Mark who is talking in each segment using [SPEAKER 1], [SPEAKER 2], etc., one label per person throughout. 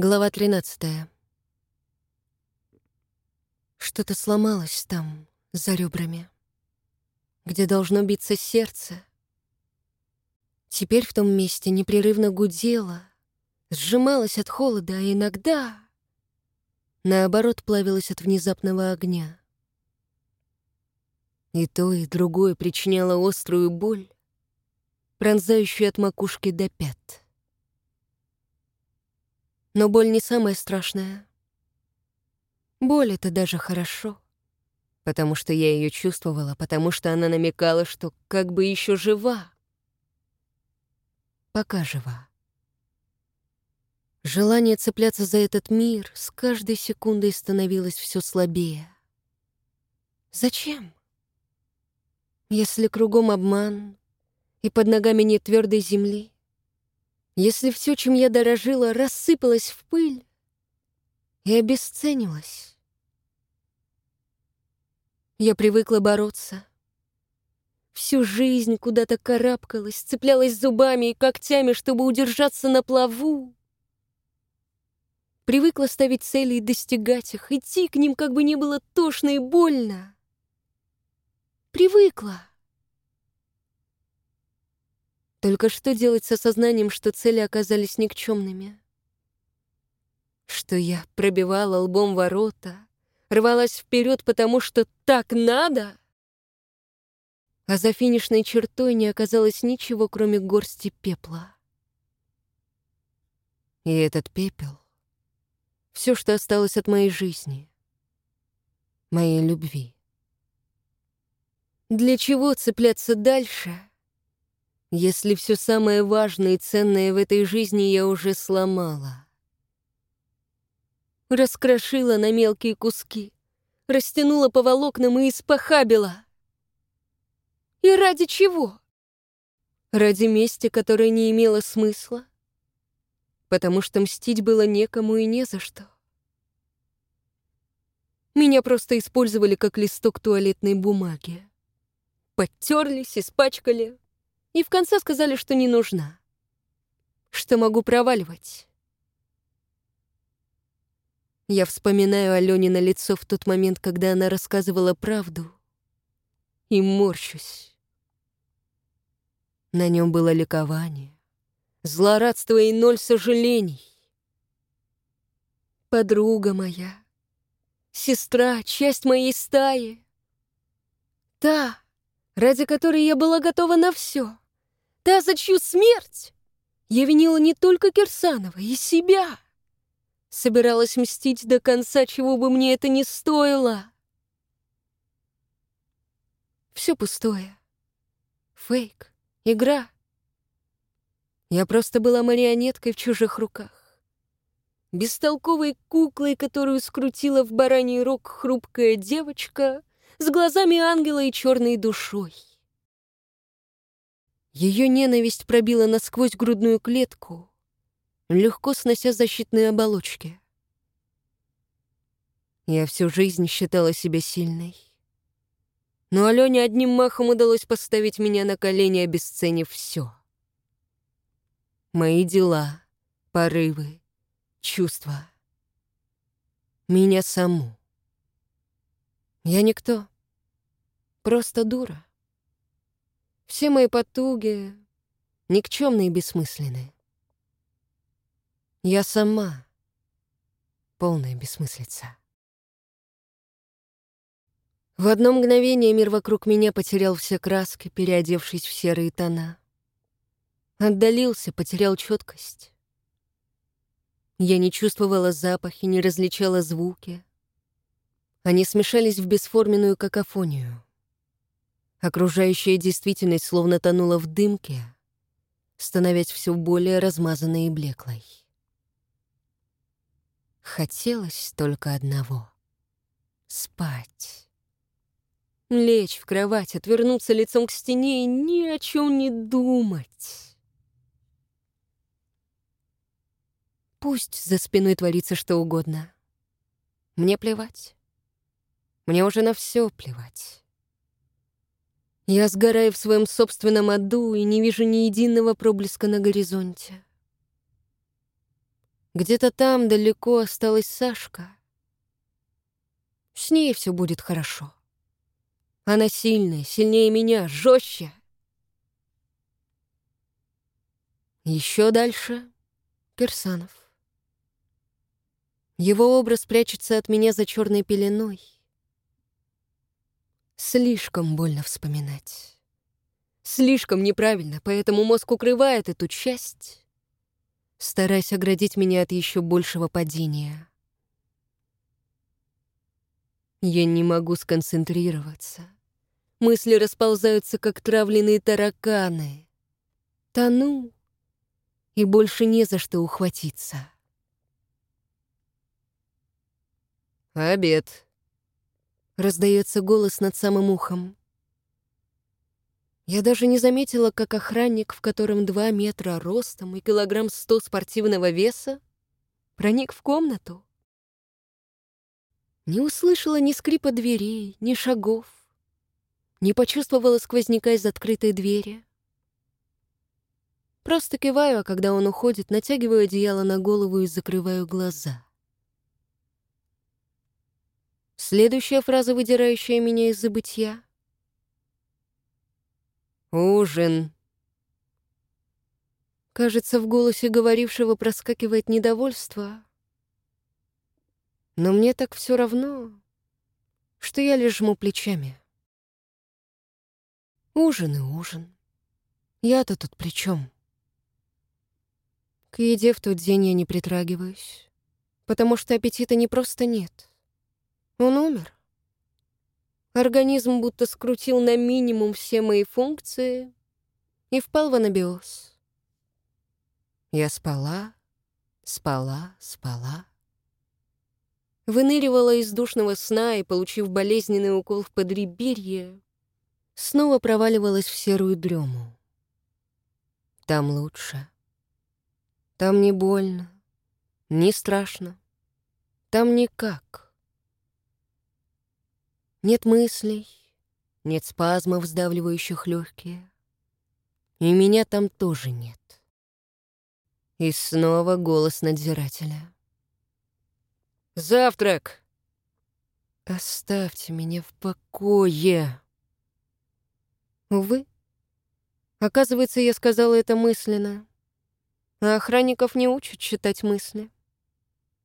[SPEAKER 1] Глава 13. Что-то сломалось там, за ребрами, где должно биться сердце. Теперь в том месте непрерывно гудело, сжималось от холода, а иногда, наоборот, плавилось от внезапного огня. И то, и другое причиняло острую боль, пронзающую от макушки до пят. Но боль не самая страшная. Боль — это даже хорошо. Потому что я ее чувствовала, потому что она намекала, что как бы еще жива. Пока жива. Желание цепляться за этот мир с каждой секундой становилось все слабее. Зачем? Если кругом обман, и под ногами нет твердой земли, если все, чем я дорожила, рассыпалось в пыль и обесценилось. Я привыкла бороться. Всю жизнь куда-то карабкалась, цеплялась зубами и когтями, чтобы удержаться на плаву. Привыкла ставить цели и достигать их, идти к ним, как бы не было тошно и больно. Привыкла. Только что делать с осознанием, что цели оказались никчемными? Что я пробивала лбом ворота, рвалась вперед, потому что так надо? А за финишной чертой не оказалось ничего, кроме горсти пепла. И этот пепел — все, что осталось от моей жизни, моей любви. Для чего цепляться дальше — если все самое важное и ценное в этой жизни я уже сломала. Раскрошила на мелкие куски, растянула по волокнам и испохабила. И ради чего? Ради мести, которая не имела смысла? Потому что мстить было некому и не за что. Меня просто использовали как листок туалетной бумаги. Подтерлись, испачкали, и в конце сказали, что не нужна. Что могу проваливать. Я вспоминаю Алене на лицо в тот момент, когда она рассказывала правду, и морщусь. На нем было ликование, злорадство и ноль сожалений. Подруга моя, сестра, часть моей стаи. Та, ради которой я была готова на все. Та, за чью смерть я винила не только Кирсанова, и себя. Собиралась мстить до конца, чего бы мне это ни стоило. Все пустое. Фейк, игра. Я просто была марионеткой в чужих руках. Бестолковой куклой, которую скрутила в бараний рог хрупкая девочка с глазами ангела и черной душой. Ее ненависть пробила насквозь грудную клетку, легко снося защитные оболочки. Я всю жизнь считала себя сильной. Но Алене одним махом удалось поставить меня на колени, обесценив все. Мои дела, порывы, чувства. Меня саму. Я никто. Просто дура. Все мои потуги никчемные и бессмысленные. Я сама полная бессмыслица. В одно мгновение мир вокруг меня потерял все краски, переодевшись в серые тона. Отдалился, потерял четкость. Я не чувствовала запахи, не различала звуки. Они смешались в бесформенную какофонию. Окружающая действительность словно тонула в дымке, становясь все более размазанной и блеклой. Хотелось только одного — спать. Лечь в кровать, отвернуться лицом к стене и ни о чем не думать. Пусть за спиной творится что угодно. Мне плевать. Мне уже на все плевать. Я сгораю в своем собственном аду и не вижу ни единого проблеска на горизонте. Где-то там далеко осталась Сашка. С ней все будет хорошо. Она сильная, сильнее меня, жестче. Еще дальше — Кирсанов. Его образ прячется от меня за черной пеленой. Слишком больно вспоминать. Слишком неправильно, поэтому мозг укрывает эту часть, стараясь оградить меня от еще большего падения. Я не могу сконцентрироваться. Мысли расползаются, как травленные тараканы. Тону, и больше не за что ухватиться.
[SPEAKER 2] «Обед», —
[SPEAKER 1] раздается голос над самым ухом. Я даже не заметила, как охранник, в котором два метра ростом и килограмм сто спортивного веса, проник в комнату. Не услышала ни скрипа дверей, ни шагов, не почувствовала сквозняка из открытой двери. Просто киваю, а когда он уходит, натягиваю одеяло на голову и закрываю глаза. Следующая фраза, выдирающая меня из забытья. «Ужин». Кажется, в голосе говорившего проскакивает недовольство. Но мне так все равно, что я лишь жму плечами. Ужин и ужин. Я-то тут при чем? К еде в тот день я не притрагиваюсь, потому что аппетита не просто нет. Он умер. Организм будто скрутил на минимум все мои функции и впал в анабиоз. Я спала, спала, спала. Выныривала из душного сна и, получив болезненный укол в подреберье, снова проваливалась в серую дрему. Там лучше. Там не больно, не страшно. Там никак. Нет мыслей, нет спазмов, сдавливающих легкие. И меня там тоже нет. И снова голос надзирателя. «Завтрак!» «Оставьте меня в покое!» Увы, оказывается, я сказала это мысленно. А охранников не учат читать мысли.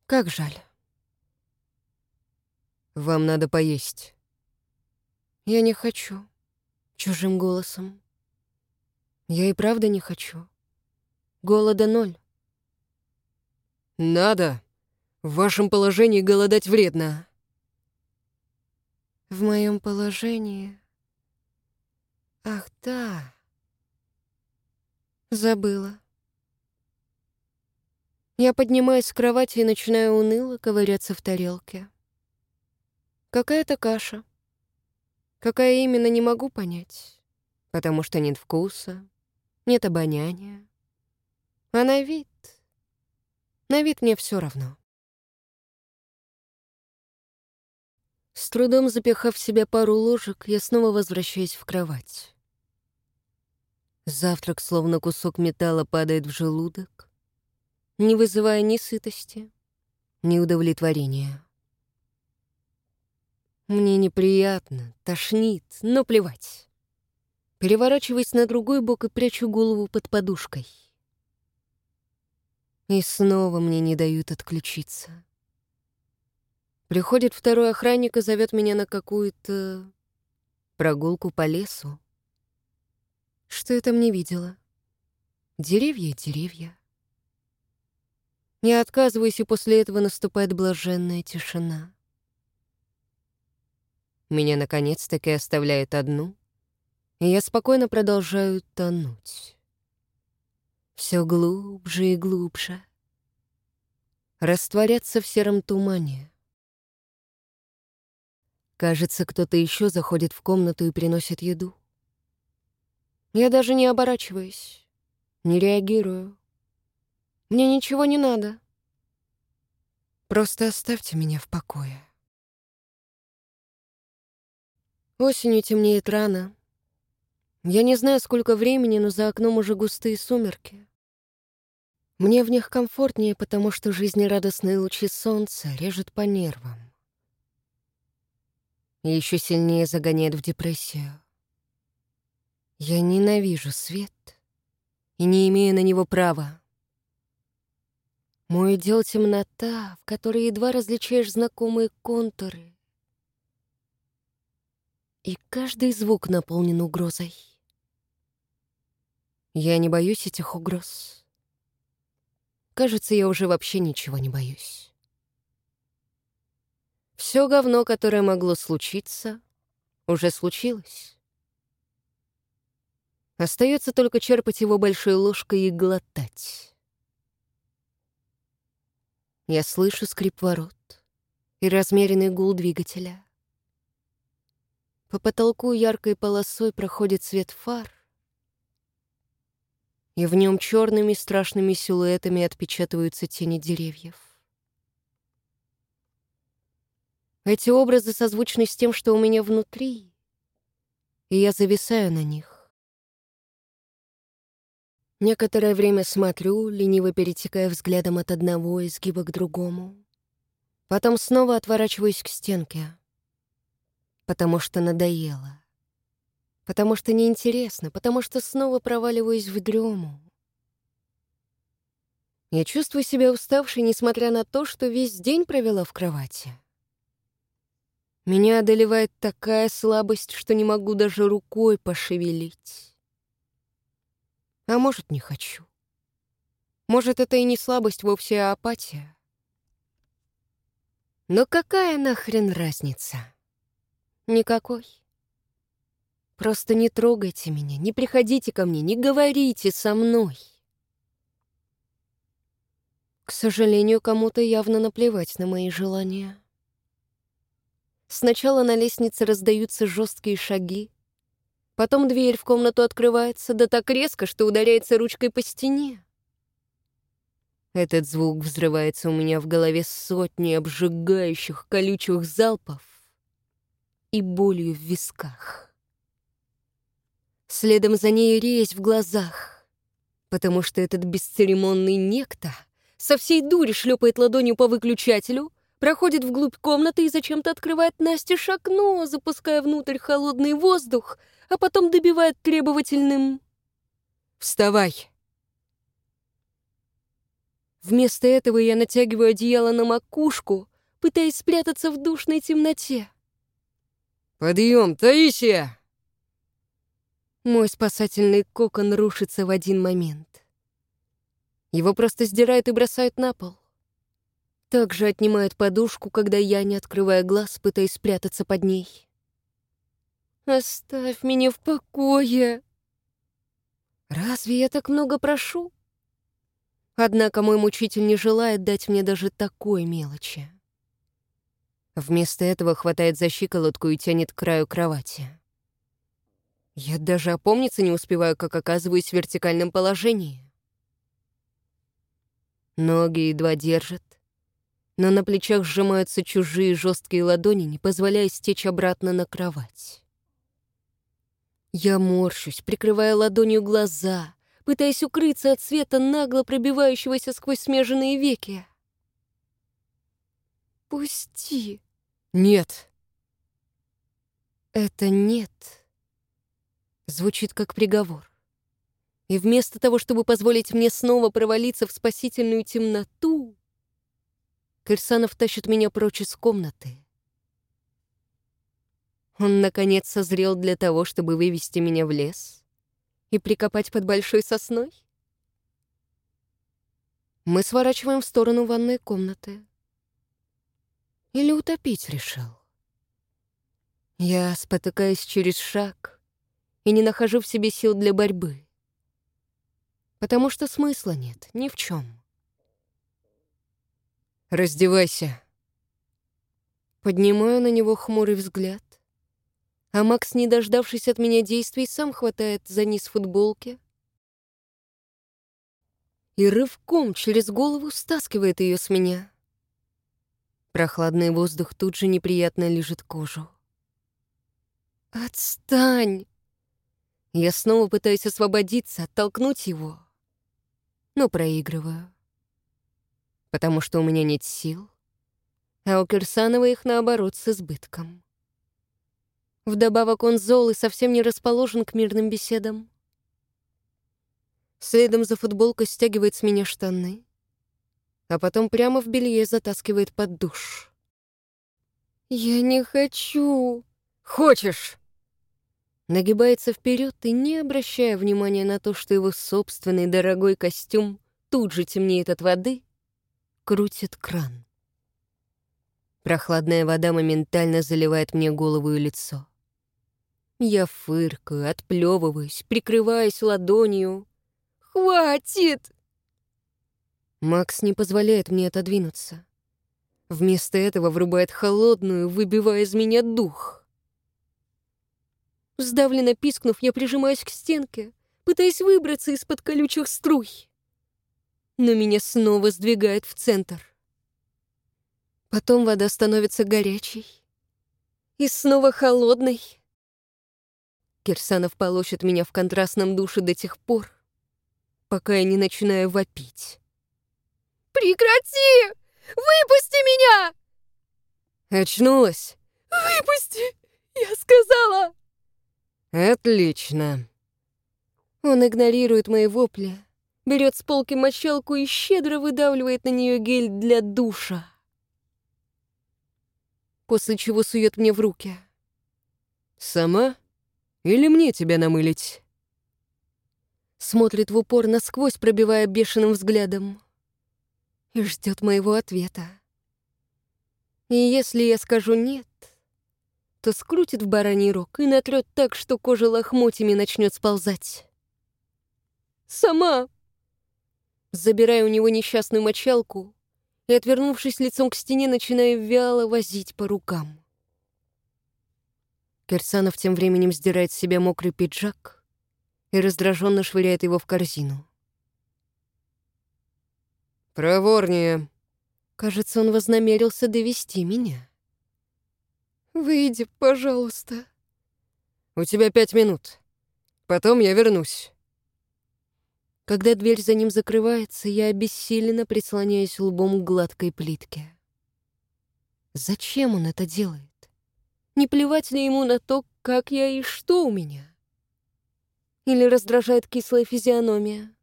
[SPEAKER 1] Как жаль.
[SPEAKER 2] «Вам надо поесть».
[SPEAKER 1] Я не хочу. Чужим голосом. Я и правда не хочу. Голода ноль.
[SPEAKER 2] Надо. В вашем положении голодать вредно.
[SPEAKER 1] В моем положении... Ах, да. Забыла. Я поднимаюсь с кровати и начинаю уныло ковыряться в тарелке. Какая-то каша. Какая именно, не могу понять. Потому что нет вкуса, нет обоняния. А на вид... На вид мне все равно. С трудом запихав в себя пару ложек, я снова возвращаюсь в кровать. Завтрак, словно кусок металла, падает в желудок, не вызывая ни сытости, ни удовлетворения. Мне неприятно, тошнит, но плевать. Переворачиваюсь на другой бок и прячу голову под подушкой. И снова мне не дают отключиться. Приходит второй охранник и зовет меня на какую-то прогулку по лесу. Что я там не видела? Деревья деревья. Я отказываюсь, и после этого наступает блаженная тишина. Меня наконец-таки оставляют одну, и я спокойно продолжаю тонуть. Все глубже и глубже. Растворяться в сером тумане. Кажется, кто-то еще заходит в комнату и приносит еду. Я даже не оборачиваюсь, не реагирую. Мне ничего не надо. Просто оставьте меня в покое. Осенью темнеет рано. Я не знаю, сколько времени, но за окном уже густые сумерки. Мне в них комфортнее, потому что жизнерадостные лучи солнца режут по нервам. И еще сильнее загоняет в депрессию. Я ненавижу свет и не имею на него права. Мой дел темнота, в которой едва различаешь знакомые контуры. И каждый звук наполнен угрозой. Я не боюсь этих угроз. Кажется, я уже вообще ничего не боюсь. Все говно, которое могло случиться, уже случилось. Остается только черпать его большой ложкой и глотать. Я слышу скрип ворот и размеренный гул двигателя. По потолку яркой полосой проходит свет фар, и в нем черными страшными силуэтами отпечатываются тени деревьев. Эти образы созвучны с тем, что у меня внутри, и я зависаю на них. Некоторое время смотрю, лениво перетекая взглядом от одного изгиба к другому. Потом снова отворачиваюсь к стенке, потому что надоело потому что неинтересно, потому что снова проваливаюсь в дрему. Я чувствую себя уставшей, несмотря на то, что весь день провела в кровати. Меня одолевает такая слабость, что не могу даже рукой пошевелить. А может, не хочу. Может, это и не слабость вовсе, а апатия. Но какая нахрен разница? Никакой. Просто не трогайте меня, не приходите ко мне, не говорите со мной. К сожалению, кому-то явно наплевать на мои желания. Сначала на лестнице раздаются жесткие шаги, потом дверь в комнату открывается, да так резко, что ударяется ручкой по стене. Этот звук взрывается у меня в голове сотни обжигающих колючих залпов и болью в висках. Следом за ней резь в глазах, потому что этот бесцеремонный некто со всей дури шлепает ладонью по выключателю, проходит вглубь комнаты и зачем-то открывает Насте окно, запуская внутрь холодный воздух, а потом добивает требовательным «Вставай!». Вместо этого я натягиваю одеяло на макушку, пытаясь спрятаться в душной темноте.
[SPEAKER 2] «Подъем, Таисия!»
[SPEAKER 1] Мой спасательный кокон рушится в один момент. Его просто сдирают и бросают на пол. Также отнимают подушку, когда я, не открывая глаз, пытаюсь спрятаться под ней. «Оставь меня в покое!» Разве я так много прошу? Однако мой мучитель не желает дать мне даже такой мелочи. Вместо этого хватает за щиколотку и тянет к краю кровати. Я даже опомниться не успеваю, как оказываюсь в вертикальном положении. Ноги едва держат, но на плечах сжимаются чужие жесткие ладони, не позволяя стечь обратно на кровать. Я морщусь, прикрывая ладонью глаза, пытаясь укрыться от света, нагло пробивающегося сквозь смеженные веки. «Пусти!»
[SPEAKER 2] «Нет!»
[SPEAKER 1] «Это нет!» звучит как приговор. И вместо того, чтобы позволить мне снова провалиться в спасительную темноту, Кирсанов тащит меня прочь из комнаты. Он, наконец, созрел для того, чтобы вывести меня в лес и прикопать под большой сосной? Мы сворачиваем в сторону ванной комнаты. Или утопить решил? Я спотыкаюсь через шаг, и не нахожу в себе сил для борьбы. Потому что смысла нет ни в чем.
[SPEAKER 2] «Раздевайся».
[SPEAKER 1] Поднимаю на него хмурый взгляд, а Макс, не дождавшись от меня действий, сам хватает за низ футболки и рывком через голову стаскивает ее с меня. Прохладный воздух тут же неприятно лежит кожу. «Отстань!» Я снова пытаюсь освободиться, оттолкнуть его. но проигрываю. Потому что у меня нет сил, а у Кирсанова их, наоборот, с избытком. Вдобавок он зол и совсем не расположен к мирным беседам. Следом за футболкой стягивает с меня штаны, а потом прямо в белье затаскивает под душ. «Я не хочу!» «Хочешь!» Нагибается вперед и, не обращая внимания на то, что его собственный дорогой костюм тут же темнеет от воды, крутит кран. Прохладная вода моментально заливает мне голову и лицо. Я фыркаю, отплевываюсь, прикрываясь ладонью. «Хватит!» Макс не позволяет мне отодвинуться. Вместо этого врубает холодную, выбивая из меня дух. Сдавленно пискнув, я прижимаюсь к стенке, пытаясь выбраться из-под колючих струй. Но меня снова сдвигает в центр. Потом вода становится горячей и снова холодной. Кирсанов полощет меня в контрастном душе до тех пор, пока я не начинаю вопить. «Прекрати! Выпусти меня!»
[SPEAKER 2] Очнулась?
[SPEAKER 1] «Выпусти! Я сказала!»
[SPEAKER 2] Отлично.
[SPEAKER 1] Он игнорирует мои вопли, берет с полки мочалку и щедро выдавливает на нее гель для душа. После чего сует мне в руки.
[SPEAKER 2] Сама? Или мне тебя намылить?»
[SPEAKER 1] Смотрит в упор насквозь, пробивая бешеным взглядом. И ждет моего ответа. И если я скажу «нет», то скрутит в бараний рог и натрет так, что кожа лохмотьями начнет сползать. «Сама!» Забираю у него несчастную мочалку и, отвернувшись лицом к стене, начинаю вяло возить по рукам. Кирсанов тем временем сдирает с себя мокрый пиджак и раздраженно швыряет его в корзину.
[SPEAKER 2] «Проворнее!»
[SPEAKER 1] Кажется, он вознамерился довести меня. «Выйди, пожалуйста».
[SPEAKER 2] «У тебя пять минут. Потом я вернусь».
[SPEAKER 1] Когда дверь за ним закрывается, я обессиленно прислоняюсь лбом к гладкой плитке. Зачем он это делает? Не плевать ли ему на то, как я и что у меня? Или раздражает кислая физиономия?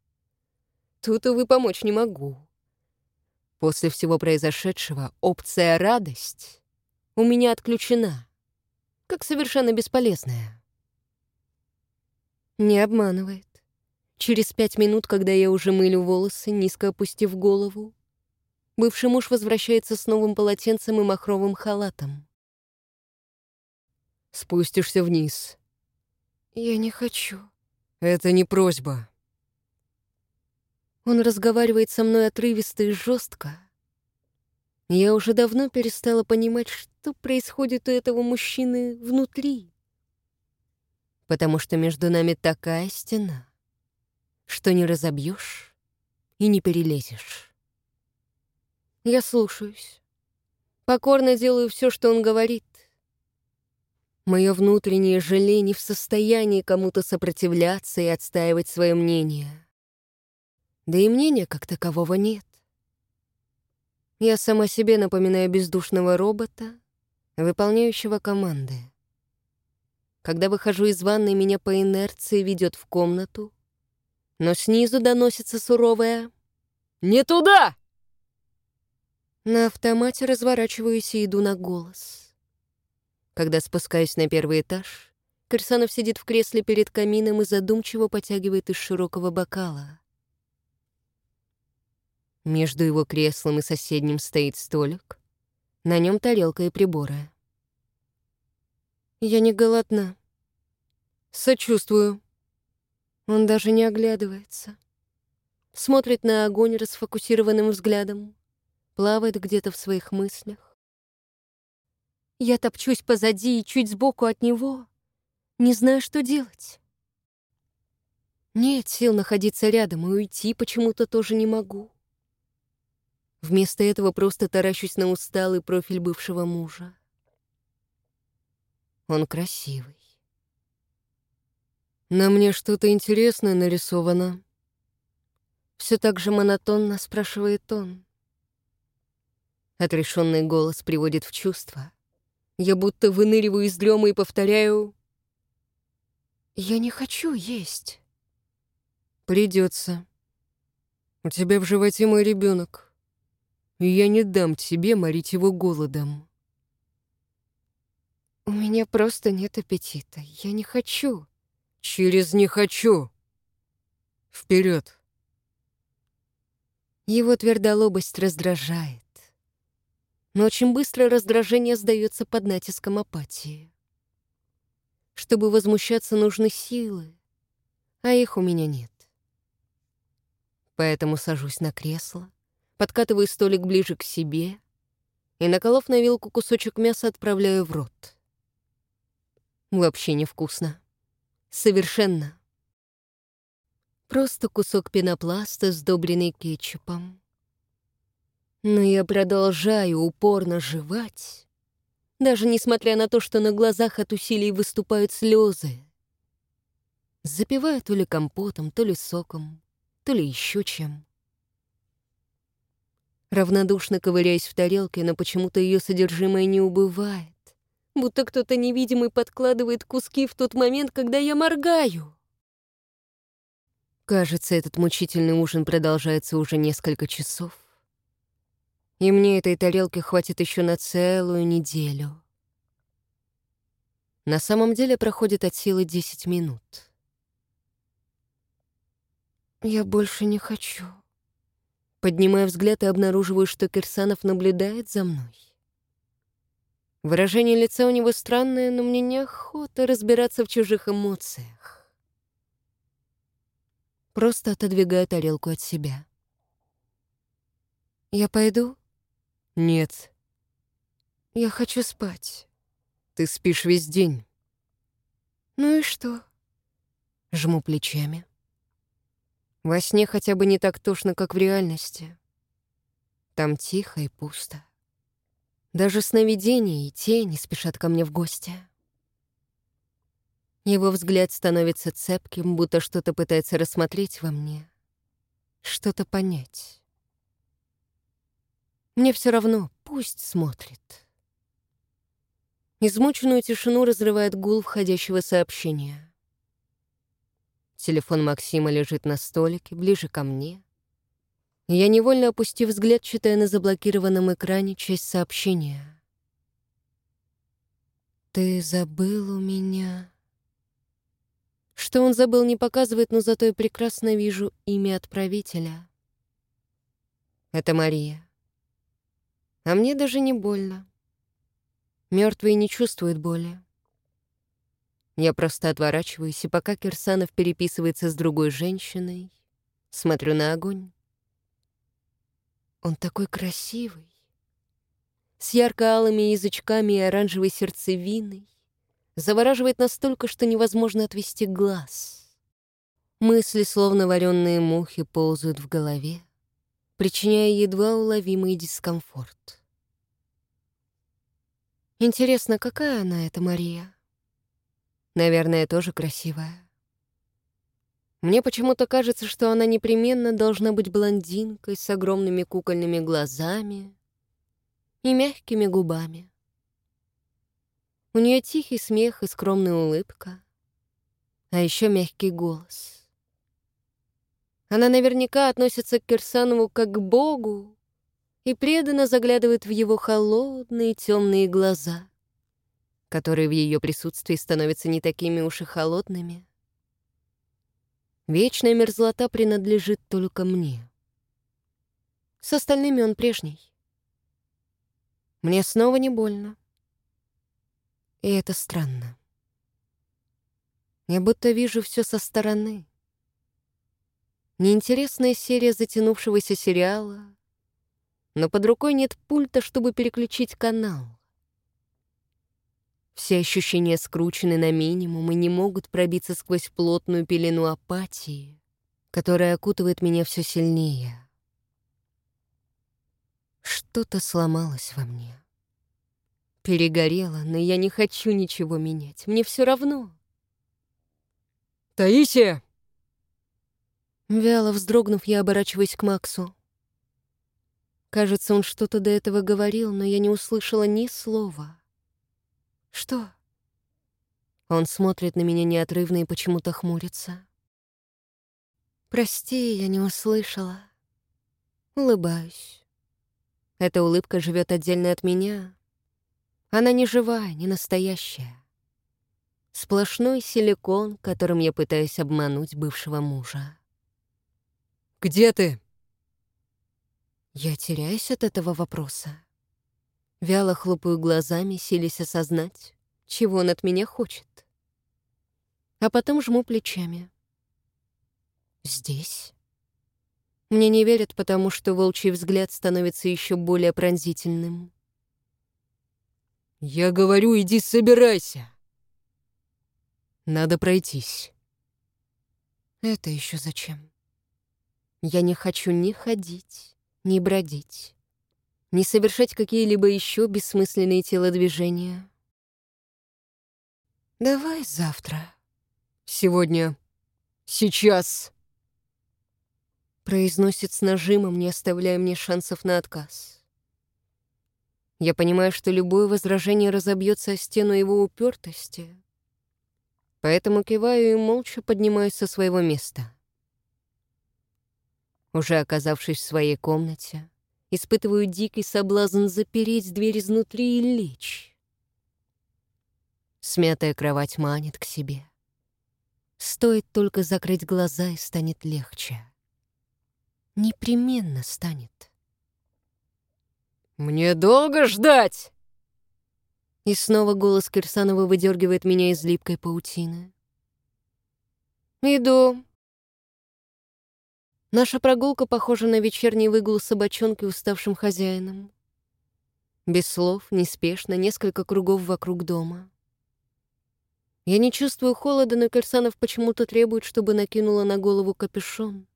[SPEAKER 1] Тут, увы, помочь не могу. После всего произошедшего опция «радость» у меня отключена, как совершенно бесполезная. Не обманывает. Через пять минут, когда я уже мылю волосы, низко опустив голову, бывший муж возвращается с новым полотенцем и махровым халатом.
[SPEAKER 2] Спустишься вниз.
[SPEAKER 1] Я не хочу.
[SPEAKER 2] Это не просьба.
[SPEAKER 1] Он разговаривает со мной отрывисто и жестко. Я уже давно перестала понимать, что происходит у этого мужчины внутри. Потому что между нами такая стена, что не разобьешь и не перелезешь. Я слушаюсь. Покорно делаю все, что он говорит. Мое внутреннее желе не в состоянии кому-то сопротивляться и отстаивать свое мнение. Да и мнения как такового нет. Я сама себе напоминаю бездушного робота, выполняющего команды. Когда выхожу из ванной, меня по инерции ведет в комнату, но снизу доносится суровое «Не туда!» На автомате разворачиваюсь и иду на голос. Когда спускаюсь на первый этаж, Кирсанов сидит в кресле перед камином и задумчиво потягивает из широкого бокала. Между его креслом и соседним стоит столик. На нем тарелка и приборы. Я не голодна. Сочувствую. Он даже не оглядывается. Смотрит на огонь расфокусированным взглядом. Плавает где-то в своих мыслях. Я топчусь позади и чуть сбоку от него, не знаю, что делать. Нет сил находиться рядом, и уйти почему-то тоже не могу. Вместо этого просто таращусь на усталый профиль бывшего мужа. Он красивый.
[SPEAKER 2] На мне что-то интересное нарисовано.
[SPEAKER 1] Все так же монотонно спрашивает он. Отрешенный голос приводит в чувство. Я будто выныриваю из дремы и повторяю «Я не хочу есть».
[SPEAKER 2] «Придется. У тебя в животе мой ребенок, и я не дам тебе морить его голодом».
[SPEAKER 1] «У меня просто нет аппетита. Я не хочу».
[SPEAKER 2] «Через не хочу. Вперед.
[SPEAKER 1] Его твердолобость раздражает. Но очень быстро раздражение сдается под натиском апатии. Чтобы возмущаться, нужны силы, а их у меня нет. Поэтому сажусь на кресло, подкатываю столик ближе к себе и, наколов на вилку кусочек мяса, отправляю в рот. Вообще невкусно. Совершенно. Просто кусок пенопласта, сдобренный кетчупом. Но я продолжаю упорно жевать, даже несмотря на то, что на глазах от усилий выступают слезы. Запиваю то ли компотом, то ли соком, то ли еще чем. Равнодушно ковыряясь в тарелке, но почему-то ее содержимое не убывает будто кто-то невидимый подкладывает куски в тот момент, когда я моргаю. Кажется, этот мучительный ужин продолжается уже несколько часов. И мне этой тарелки хватит еще на целую неделю. На самом деле проходит от силы 10 минут. Я больше не хочу. Поднимаю взгляд и обнаруживаю, что Кирсанов наблюдает за мной. Выражение лица у него странное, но мне неохота разбираться в чужих эмоциях. Просто отодвигаю тарелку от себя. «Я пойду?»
[SPEAKER 2] «Нет».
[SPEAKER 1] «Я хочу спать».
[SPEAKER 2] «Ты спишь весь день».
[SPEAKER 1] «Ну и что?»
[SPEAKER 2] Жму плечами. Во сне хотя бы не так тошно, как в реальности. Там тихо и пусто. Даже сновидения и тени спешат ко мне в гости. Его взгляд становится цепким, будто что-то пытается рассмотреть во мне, что-то понять. Мне все равно, пусть смотрит. Измученную тишину разрывает гул входящего сообщения. Телефон Максима лежит на столике, ближе ко мне — я невольно опустив взгляд, читая на заблокированном экране часть сообщения. «Ты забыл у меня...» Что он забыл, не показывает, но зато я прекрасно вижу имя отправителя. Это Мария. А мне даже не больно. Мертвые не чувствуют боли. Я просто отворачиваюсь, и пока Кирсанов переписывается с другой женщиной, смотрю на огонь. Он такой красивый. С ярко-алыми язычками и оранжевой сердцевиной. Завораживает настолько, что невозможно отвести глаз. Мысли, словно вареные мухи, ползают в голове, причиняя едва уловимый дискомфорт. Интересно, какая она, эта Мария? Наверное, тоже красивая. Мне почему-то кажется, что она непременно должна быть блондинкой с огромными кукольными глазами и мягкими губами. У нее тихий смех и скромная улыбка, а еще мягкий голос. Она наверняка относится к Кирсанову как к богу и преданно заглядывает в его холодные темные глаза, которые в ее присутствии становятся не такими уж и холодными — Вечная мерзлота принадлежит только мне. С остальными он прежний. Мне снова не больно. И это странно. Я будто вижу все со стороны. Неинтересная серия затянувшегося сериала, но под рукой нет пульта, чтобы переключить канал. Все ощущения скручены на минимум и не могут пробиться сквозь плотную пелену апатии, которая окутывает меня все сильнее. Что-то сломалось во мне. Перегорело, но я не хочу ничего менять. Мне все равно. «Таисия!»
[SPEAKER 1] Вяло вздрогнув, я оборачиваюсь к Максу. Кажется, он что-то до этого говорил, но я не услышала ни слова. «Что?» Он смотрит на меня неотрывно и почему-то хмурится. «Прости, я не услышала». Улыбаюсь. Эта улыбка живет отдельно от меня. Она не живая, не настоящая. Сплошной силикон, которым я пытаюсь обмануть бывшего мужа.
[SPEAKER 2] «Где ты?»
[SPEAKER 1] Я теряюсь от этого вопроса. Вяло хлопаю глазами, силясь осознать, чего он от меня хочет. А потом жму плечами. Здесь? Мне не верят, потому что волчий взгляд становится еще более пронзительным.
[SPEAKER 2] «Я говорю, иди собирайся!» «Надо пройтись».
[SPEAKER 1] «Это еще зачем?» «Я не хочу ни ходить, ни бродить, ни совершать какие-либо еще бессмысленные телодвижения. Давай завтра».
[SPEAKER 2] «Сегодня. Сейчас!»
[SPEAKER 1] Произносит с нажимом, не оставляя мне шансов на отказ. Я понимаю, что любое возражение разобьется о стену его упертости, поэтому киваю и молча поднимаюсь со своего места. Уже оказавшись в своей комнате, испытываю дикий соблазн запереть дверь изнутри и лечь. Смятая кровать манит к себе. Стоит только закрыть глаза, и станет легче. Непременно станет.
[SPEAKER 2] «Мне долго ждать?»
[SPEAKER 1] И снова голос Кирсанова выдергивает меня из липкой паутины. «Иду». Наша прогулка похожа на вечерний выгул собачонки уставшим хозяином. Без слов, неспешно, несколько кругов вокруг дома. Я не чувствую холода, но Кирсанов почему-то требует, чтобы накинула на голову капюшон.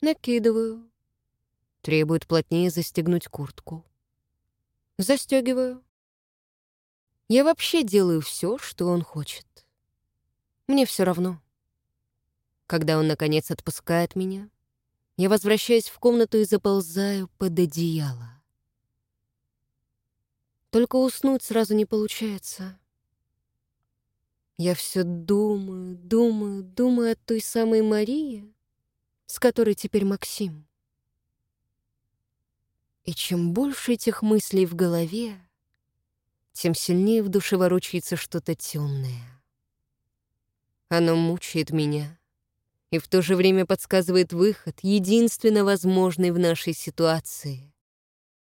[SPEAKER 1] Накидываю. Требует плотнее застегнуть куртку. Застегиваю. Я вообще делаю все, что он хочет. Мне все равно. Когда он, наконец, отпускает меня, я возвращаюсь в комнату и заползаю под одеяло. Только уснуть сразу не получается. Я все думаю, думаю, думаю о той самой Марии, с которой теперь Максим. И чем больше этих мыслей в голове, тем сильнее в душе ворочается что-то темное. Оно мучает меня и в то же время подсказывает выход, единственно возможный в нашей ситуации.